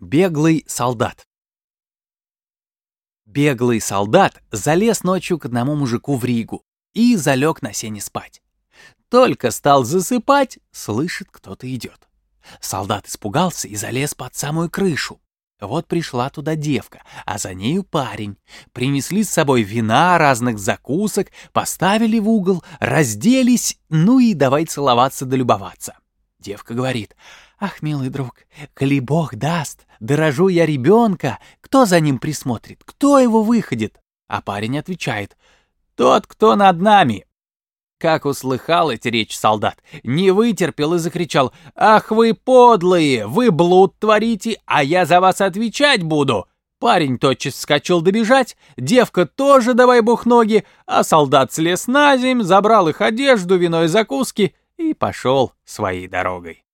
Беглый солдат. Беглый солдат залез ночью к одному мужику в Ригу и залег на сене спать. Только стал засыпать, слышит, кто-то идет. Солдат испугался и залез под самую крышу. Вот пришла туда девка, а за нею парень. Принесли с собой вина, разных закусок, поставили в угол, разделись, ну и давай целоваться да любоваться. Девка говорит, «Ах, милый друг, коли Бог даст, дорожу я ребенка, кто за ним присмотрит, кто его выходит?» А парень отвечает, «Тот, кто над нами». Как услыхал эти речь солдат, не вытерпел и закричал, «Ах вы подлые, вы блуд творите, а я за вас отвечать буду!» Парень тотчас скачал добежать, девка тоже давай бог ноги, а солдат слез на земь, забрал их одежду, вино и закуски и пошел своей дорогой.